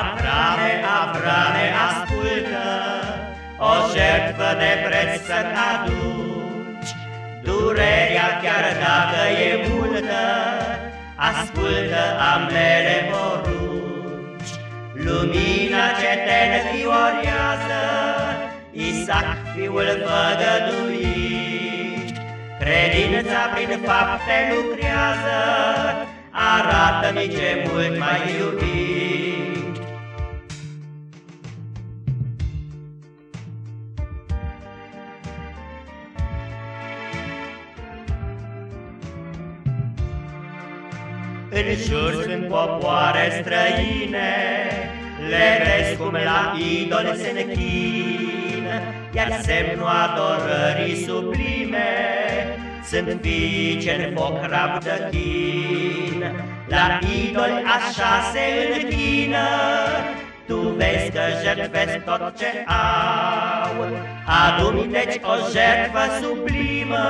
Avrame, Avrame, ascultă, o jertfă de preț să-mi aduci. Durerea, chiar dacă e multă, ascultă ambele porunci. Lumina ce te înfiorează, Isaac, fiul făgăduit, Credința prin fapte lucrează, Arată-mi ce mult mai iubit. În jur sunt popoare străine, Le vezi cum la idol se închină, Iar semnul adorării sublime Sunt fii ce-n foc rabdă chin. La idol așa se închină, Tu vezi că jertfesc tot ce au, Adu-mi deci o jertfă sublimă,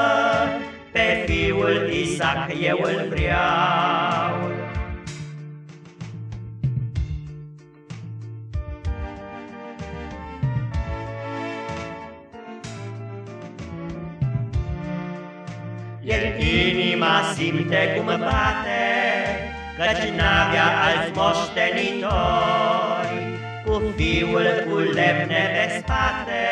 Pe fiul Isaac eu îl vreau. El inima simte cum bate, Căci n-avea alți moștenitori, Cu fiul cu lemne pe spate,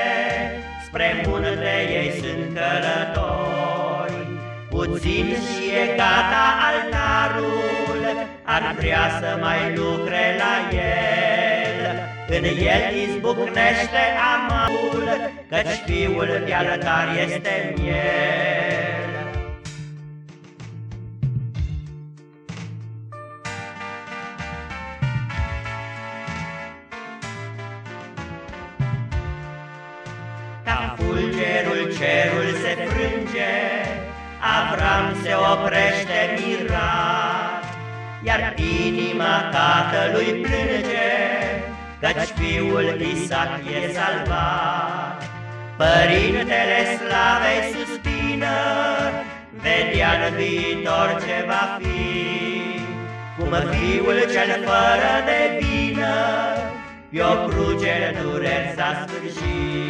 Spre munte ei sunt călători. Puțin și e gata altarul, Ar vrea să mai lucre la el, În el izbucnește amul, Căci fiul de altar este miel. Ca fulgerul cerul se frânge, Avram se oprește mirat, Iar inima tatălui plânge, Căci fiul Isaac e salvat. Părintele slavei suspină, Vedea în viitor ce va fi, Cum fiul cel fără de vină, Pe o cruce dureri s-a sfârșit.